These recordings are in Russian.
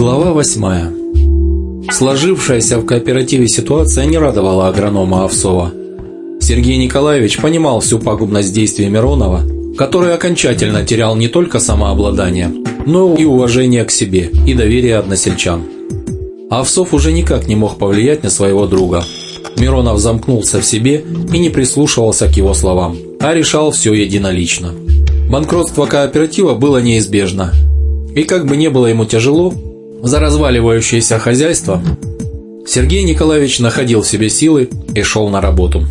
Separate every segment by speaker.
Speaker 1: Глава восьмая. Сложившаяся в кооперативе ситуация не радовала агронома Овсова. Сергей Николаевич понимал всю пагубность действий Миронова, который окончательно терял не только самообладание, но и уважение к себе и доверие односельчан. Овсов уже никак не мог повлиять на своего друга. Миронов замкнулся в себе и не прислушивался к его словам, а решал все единолично. Банкротство кооператива было неизбежно. И как бы не было ему тяжело, за разваливающееся хозяйство Сергей Николаевич находил в себе силы и шел на работу.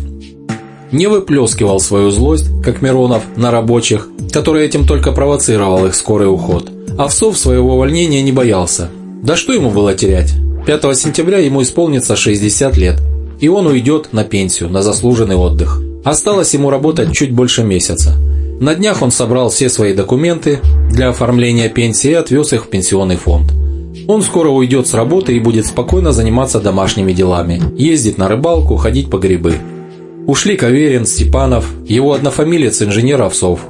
Speaker 1: Не выплескивал свою злость, как Миронов, на рабочих, который этим только провоцировал их скорый уход. Овсов своего увольнения не боялся. Да что ему было терять? 5 сентября ему исполнится 60 лет, и он уйдет на пенсию, на заслуженный отдых. Осталось ему работать чуть больше месяца. На днях он собрал все свои документы для оформления пенсии и отвез их в пенсионный фонд. Он скоро уйдет с работы и будет спокойно заниматься домашними делами, ездить на рыбалку, ходить по грибы. Ушли Каверин, Степанов, его однофамилец инженер Овсов.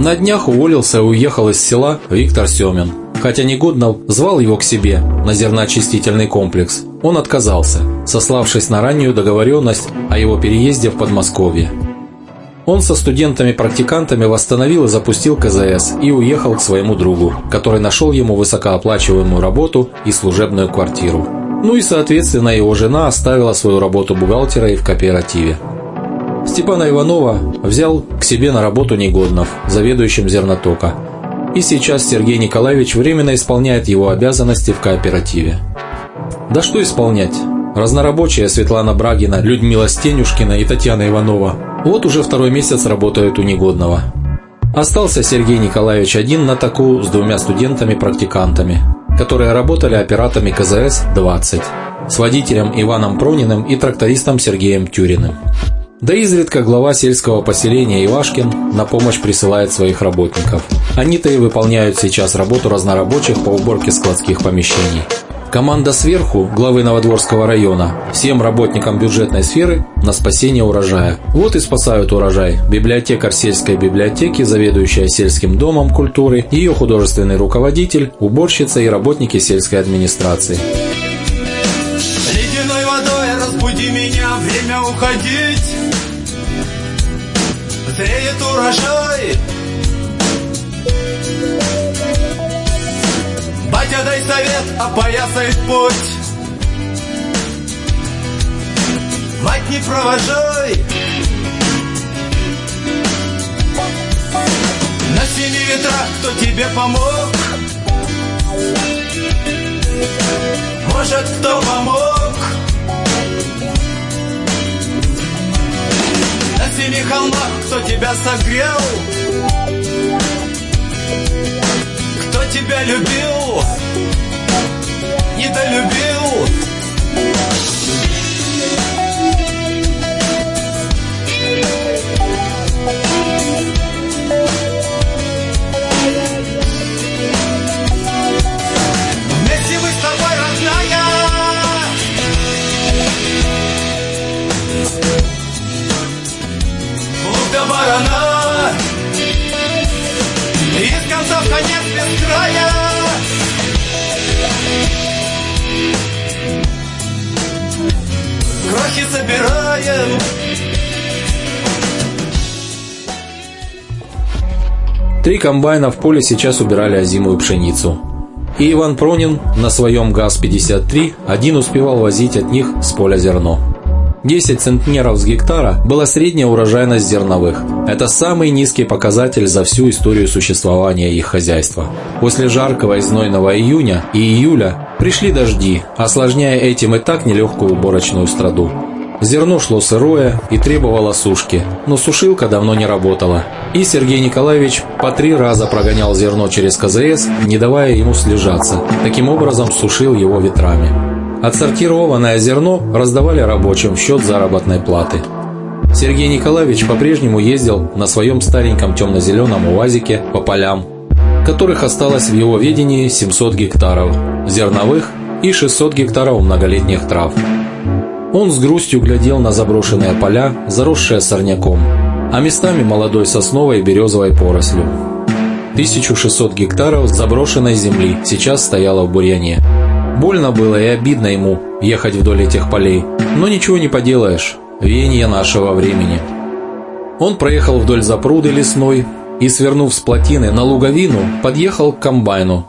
Speaker 1: На днях уволился и уехал из села Виктор Семин. Хотя Негоднов звал его к себе на зерноочистительный комплекс, он отказался, сославшись на раннюю договоренность о его переезде в Подмосковье. Он со студентами-практикантами восстановил и запустил КЗС и уехал к своему другу, который нашел ему высокооплачиваемую работу и служебную квартиру. Ну и, соответственно, его жена оставила свою работу бухгалтера и в кооперативе. Степана Иванова взял к себе на работу Негоднов, заведующим зернотока. И сейчас Сергей Николаевич временно исполняет его обязанности в кооперативе. Да что исполнять? Разнорабочие Светлана Брагина, Людмила Стенюшкина и Татьяна Иванова вот уже второй месяц работают у негодного. Остался Сергей Николаевич один на таку с двумя студентами-практикантами, которые работали операторами КЗС-20, с водителем Иваном Прониным и трактористом Сергеем Тюриным. Да изредка глава сельского поселения Ивашкин на помощь присылает своих работников. Они-то и выполняют сейчас работу разнорабочих по уборке складских помещений. Команда сверху, главы Новодворского района, всем работникам бюджетной сферы на спасение урожая. Вот и спасают урожай. Библиотекарь сельской библиотеки, заведующая сельским домом культуры, ее художественный руководитель, уборщица и работники сельской администрации.
Speaker 2: Ледяной водой разбуди меня, время уходить. Зреет урожай, Батя, дай совет, опоясай путь. Мать, не провожай. На семи ветрах кто тебе помог. Может, кто помог. На семи холмах кто тебя согрел тебя любил, недолюбил.
Speaker 1: Три комбайна в поле сейчас убирали озимую пшеницу. И Иван Пронин на своем ГАЗ-53 один успевал возить от них с поля зерно. 10 центнеров с гектара была средняя урожайность зерновых. Это самый низкий показатель за всю историю существования их хозяйства. После жаркого и знойного июня и июля пришли дожди, осложняя этим и так нелегкую уборочную страду. Зерно шло сырое и требовало сушки, но сушилка давно не работала. И Сергей Николаевич по три раза прогонял зерно через КЗС, не давая ему слежаться. Таким образом сушил его ветрами. Отсортированное зерно раздавали рабочим в счет заработной платы. Сергей Николаевич по-прежнему ездил на своем стареньком темно-зеленом УАЗике по полям, которых осталось в его ведении 700 гектаров зерновых и 600 гектаров многолетних трав. Он с грустью глядел на заброшенные поля, заросшие сорняком, а местами молодой сосновой и березовой порослью. 1600 гектаров заброшенной земли сейчас стояло в бурьяне. Больно было и обидно ему ехать вдоль этих полей, но ничего не поделаешь, веяние нашего времени. Он проехал вдоль запруды лесной и, свернув с плотины на луговину, подъехал к комбайну,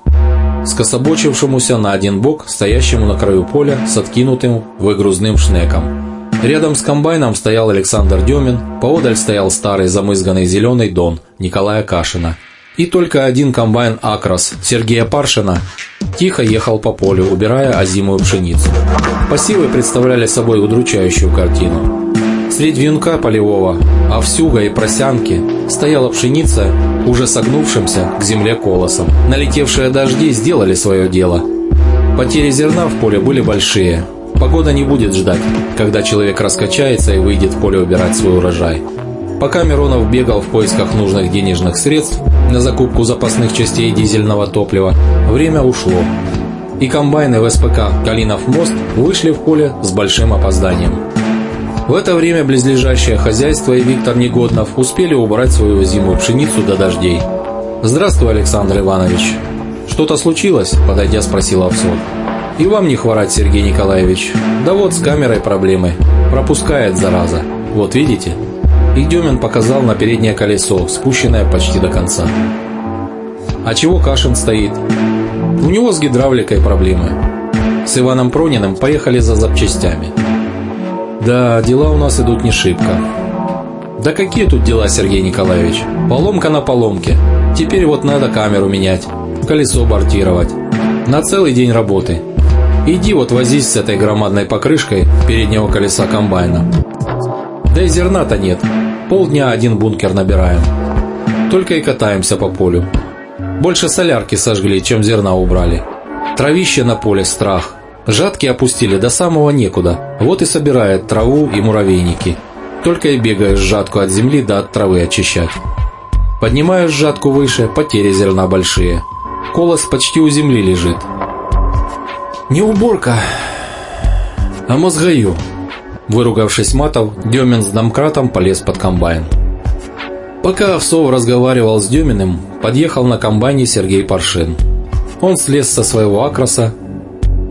Speaker 1: скособочившемуся на один бок, стоящему на краю поля с откинутым выгрузным шнеком. Рядом с комбайном стоял Александр Демин, поодаль стоял старый замызганный зеленый дон Николая Кашина. И только один комбайн «Акрос» Сергея Паршина тихо ехал по полю, убирая озимую пшеницу. Посевы представляли собой удручающую картину. Средь вьюнка полевого, овсюга и просянки стояла пшеница, уже согнувшимся к земле колосом. Налетевшие дожди сделали свое дело. Потери зерна в поле были большие. Погода не будет ждать, когда человек раскачается и выйдет в поле убирать свой урожай. Пока Миронов бегал в поисках нужных денежных средств на закупку запасных частей дизельного топлива, время ушло. И комбайны в СПК «Калинов мост» вышли в поле с большим опозданием. В это время близлежащее хозяйство и Виктор Негоднов успели убрать свою зимую пшеницу до дождей. «Здравствуй, Александр Иванович. Что-то случилось?» – подойдя спросил Овсов. «И вам не хворать, Сергей Николаевич. Да вот с камерой проблемы. Пропускает, зараза. Вот видите?» И Демин показал на переднее колесо, спущенное почти до конца. «А чего Кашин стоит?» «У него с гидравликой проблемы. С Иваном Прониным поехали за запчастями». Да, дела у нас идут не шибко. Да какие тут дела, Сергей Николаевич? Поломка на поломке. Теперь вот надо камеру менять, колесо бортировать. На целый день работы. Иди вот возись с этой громадной покрышкой переднего колеса комбайна. Да и зерна-то нет. Полдня один бункер набираем. Только и катаемся по полю. Больше солярки сожгли, чем зерна убрали. Травище на поле страх. Жатки опустили до самого некуда, вот и собирает траву и муравейники. Только и бегаешь жатку от земли до от травы очищать. Поднимаешь жатку выше, потери зерна большие. Колос почти у земли лежит. Не уборка, а мозгаю. Выругавшись матов, Демин с домкратом полез под комбайн. Пока Овсов разговаривал с Деминым, подъехал на комбайне Сергей Паршин. Он слез со своего акроса,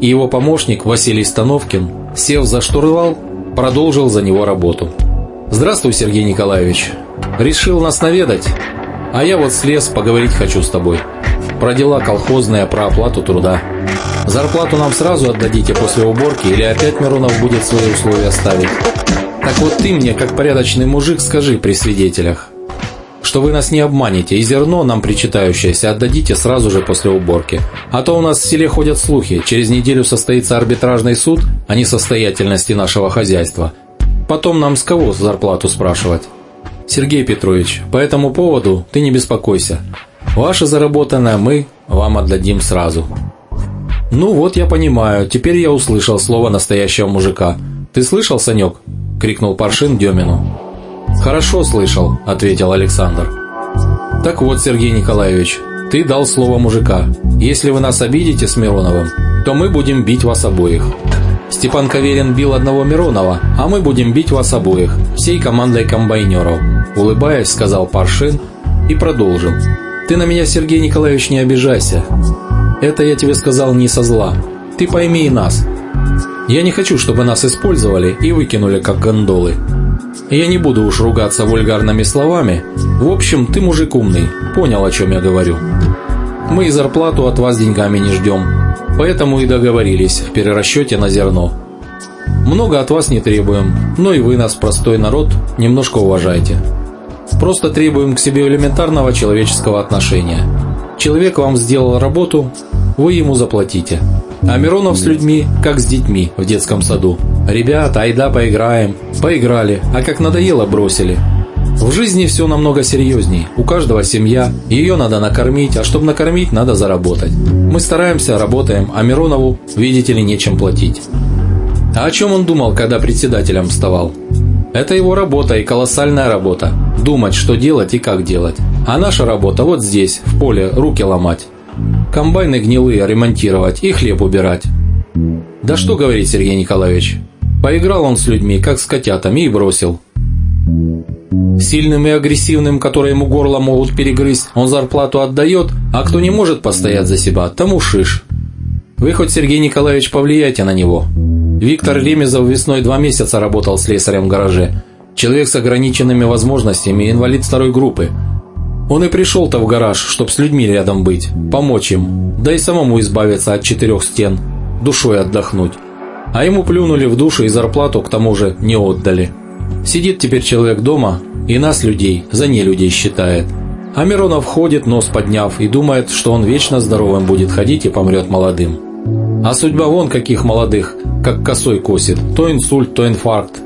Speaker 1: и его помощник Василий Становкин, сев за штурвал, продолжил за него работу. «Здравствуй, Сергей Николаевич. Решил нас наведать? А я вот слез, поговорить хочу с тобой. Про дела колхозные, про оплату труда. Зарплату нам сразу отдадите после уборки или опять Миронов будет свои условия ставить? Так вот ты мне, как порядочный мужик, скажи при свидетелях, что вы нас не обманете, и зерно, нам причитающееся, отдадите сразу же после уборки. А то у нас в селе ходят слухи, через неделю состоится арбитражный суд о несостоятельности нашего хозяйства. Потом нам с кого зарплату спрашивать? Сергей Петрович, по этому поводу ты не беспокойся. Ваше заработанное мы вам отдадим сразу. Ну вот я понимаю, теперь я услышал слово настоящего мужика. Ты слышал, Санек? Крикнул Паршин Демину. «Хорошо слышал», – ответил Александр. «Так вот, Сергей Николаевич, ты дал слово мужика. Если вы нас обидите с Мироновым, то мы будем бить вас обоих. Степан Каверин бил одного Миронова, а мы будем бить вас обоих, всей командой комбайнеров», – улыбаясь, сказал Паршин и продолжил. «Ты на меня, Сергей Николаевич, не обижайся. Это я тебе сказал не со зла. Ты пойми и нас. Я не хочу, чтобы нас использовали и выкинули как гондолы. Я не буду уж ругаться вульгарными словами. В общем, ты мужик умный, понял, о чем я говорю. Мы и зарплату от вас деньгами не ждем, поэтому и договорились в перерасчете на зерно. Много от вас не требуем, но и вы нас, простой народ, немножко уважайте. Просто требуем к себе элементарного человеческого отношения. Человек вам сделал работу, вы ему заплатите. А Миронов с людьми, как с детьми в детском саду. Ребята, айда поиграем. Поиграли, а как надоело, бросили. В жизни все намного серьезней. У каждого семья, ее надо накормить, а чтобы накормить, надо заработать. Мы стараемся, работаем, а Миронову, видите ли, нечем платить. А о чем он думал, когда председателем вставал? Это его работа и колоссальная работа. Думать, что делать и как делать. А наша работа вот здесь, в поле, руки ломать. Комбайны гнилые ремонтировать и хлеб убирать. Да что говорить, Сергей Николаевич. Поиграл он с людьми, как с котятами, и бросил. Сильным и агрессивным, которые ему горло могут перегрызть, он зарплату отдает, а кто не может постоять за себя, тому шиш. Вы хоть, Сергей Николаевич, повлияйте на него. Виктор Ремезов весной два месяца работал слесарем в гараже. Человек с ограниченными возможностями, инвалид второй группы. Он и пришел-то в гараж, чтобы с людьми рядом быть, помочь им, да и самому избавиться от четырех стен, душой отдохнуть. А ему плюнули в душу и зарплату к тому же не отдали. Сидит теперь человек дома и нас, людей, за не людей считает. А Миронов ходит, нос подняв, и думает, что он вечно здоровым будет ходить и помрет молодым. А судьба вон каких молодых, как косой косит, то инсульт, то инфаркт.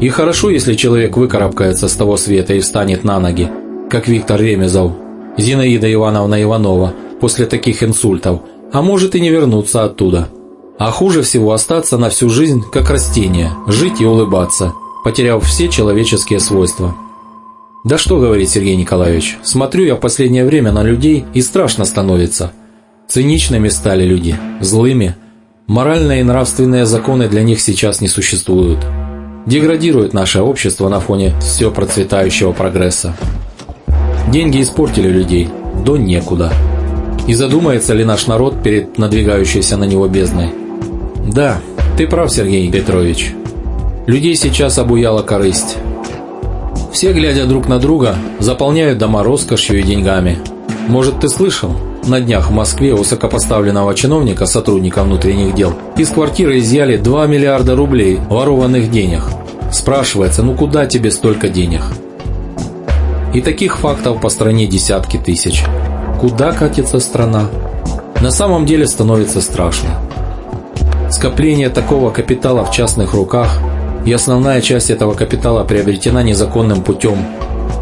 Speaker 1: И хорошо, если человек выкарабкается с того света и встанет на ноги, как Виктор Ремезов, Зинаида Ивановна Иванова, после таких инсультов, а может и не вернуться оттуда. А хуже всего остаться на всю жизнь, как растение, жить и улыбаться, потеряв все человеческие свойства. Да что говорить, Сергей Николаевич, смотрю я в последнее время на людей и страшно становится. Циничными стали люди, злыми. Моральные и нравственные законы для них сейчас не существуют. Деградирует наше общество на фоне все процветающего прогресса. Деньги испортили людей, до некуда. И задумается ли наш народ перед надвигающейся на него бездной? Да, ты прав, Сергей Петрович. Людей сейчас обуяла корысть. Все, глядя друг на друга, заполняют дома роскошью и деньгами. Может, ты слышал? На днях в Москве высокопоставленного чиновника, сотрудника внутренних дел, из квартиры изъяли 2 миллиарда рублей ворованных денег. Спрашивается, ну куда тебе столько денег? И таких фактов по стране десятки тысяч. Куда катится страна? На самом деле становится страшно. Скопление такого капитала в частных руках – и основная часть этого капитала приобретена незаконным путем.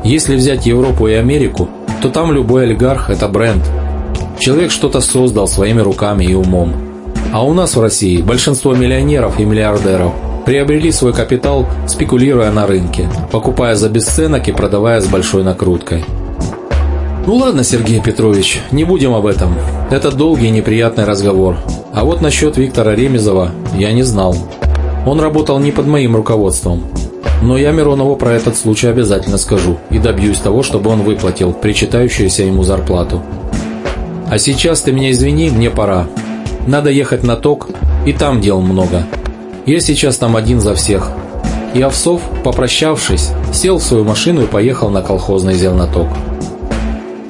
Speaker 1: Если взять Европу и Америку, то там любой олигарх – это бренд. Человек что-то создал своими руками и умом. А у нас в России большинство миллионеров и миллиардеров приобрели свой капитал, спекулируя на рынке, покупая за бесценок и продавая с большой накруткой. Ну ладно, Сергей Петрович, не будем об этом. Это долгий и неприятный разговор. А вот насчет Виктора Ремезова я не знал. Он работал не под моим руководством. Но я Миронову про этот случай обязательно скажу и добьюсь того, чтобы он выплатил причитающуюся ему зарплату. А сейчас ты меня извини, мне пора. Надо ехать на ТОК, и там дел много. Я сейчас там один за всех. И Овсов, попрощавшись, сел в свою машину и поехал на колхозный зелноток.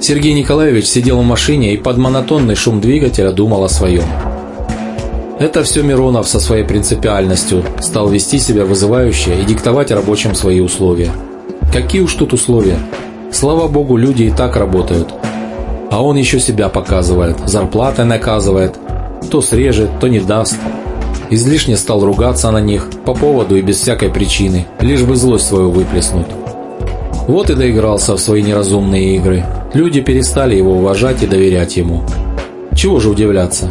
Speaker 1: Сергей Николаевич сидел в машине и под монотонный шум двигателя думал о своем. Это все Миронов со своей принципиальностью стал вести себя вызывающе и диктовать рабочим свои условия. Какие уж тут условия? Слава богу, люди и так работают. А он еще себя показывает, зарплатой наказывает. То срежет, то не даст. Излишне стал ругаться на них по поводу и без всякой причины, лишь бы злость свою выплеснуть. Вот и доигрался в свои неразумные игры. Люди перестали его уважать и доверять ему. Чего же удивляться?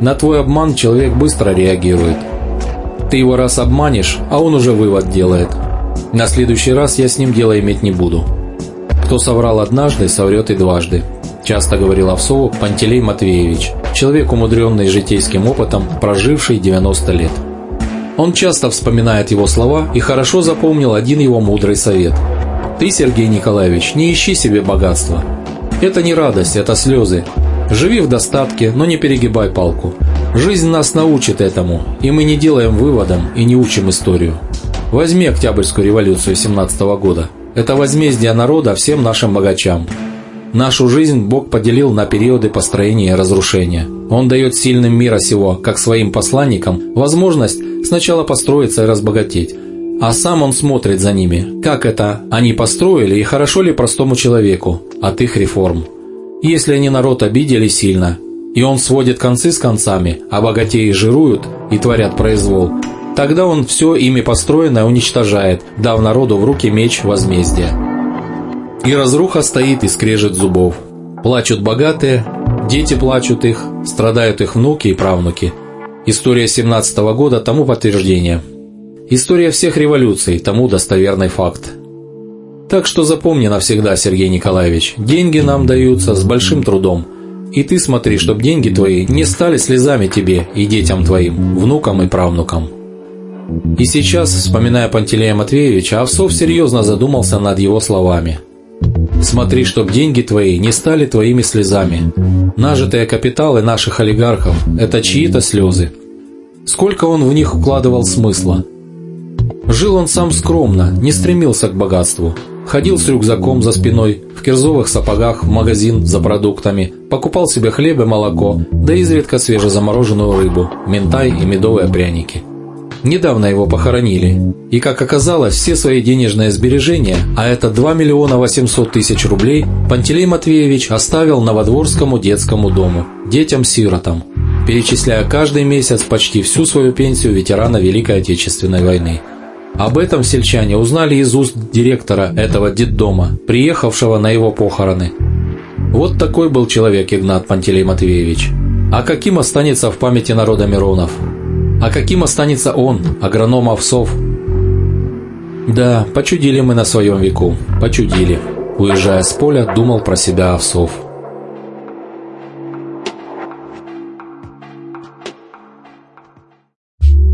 Speaker 1: На твой обман человек быстро реагирует. Ты его раз обманешь, а он уже вывод делает. На следующий раз я с ним дело иметь не буду. Кто соврал однажды, соврет и дважды. Часто говорил Овсову Пантелей Матвеевич, человек, умудренный житейским опытом, проживший 90 лет. Он часто вспоминает его слова и хорошо запомнил один его мудрый совет. «Ты, Сергей Николаевич, не ищи себе богатства. Это не радость, это слезы, Живи в достатке, но не перегибай палку. Жизнь нас научит этому, и мы не делаем выводом и не учим историю. Возьми Октябрьскую революцию 17 года. Это возмездие народа всем нашим богачам. Нашу жизнь Бог поделил на периоды построения и разрушения. Он дает сильным мира сего, как своим посланникам, возможность сначала построиться и разбогатеть, а сам он смотрит за ними, как это они построили и хорошо ли простому человеку от их реформ. Если они народ обидели сильно, и он сводит концы с концами, а богатеи жируют и творят произвол, тогда он все ими построенное уничтожает, дав народу в руки меч возмездия. И разруха стоит и скрежет зубов. Плачут богатые, дети плачут их, страдают их внуки и правнуки. История 17 -го года тому подтверждение. История всех революций тому достоверный факт. Так что запомни навсегда, Сергей Николаевич, деньги нам даются с большим трудом. И ты смотри, чтобы деньги твои не стали слезами тебе и детям твоим, внукам и правнукам. И сейчас, вспоминая Пантелея Матвеевича, Овсов серьезно задумался над его словами. «Смотри, чтоб деньги твои не стали твоими слезами. Нажитые капиталы наших олигархов – это чьи-то слезы. Сколько он в них укладывал смысла. Жил он сам скромно, не стремился к богатству. Ходил с рюкзаком за спиной, в кирзовых сапогах в магазин за продуктами, покупал себе хлеб и молоко, да изредка свежезамороженную рыбу, ментай и медовые пряники. Недавно его похоронили, и, как оказалось, все свои денежные сбережения, а это 2 миллиона 800 тысяч рублей, Пантелей Матвеевич оставил Новодворскому детскому дому, детям-сиротам, перечисляя каждый месяц почти всю свою пенсию ветерана Великой Отечественной войны. Об этом сельчане узнали из уст директора этого детдома, приехавшего на его похороны. Вот такой был человек Игнат Пантелей Матвеевич. А каким останется в памяти народа Миронов? А каким останется он, агроном овсов? Да, почудили мы на своем веку, почудили. Уезжая с поля, думал про себя овсов.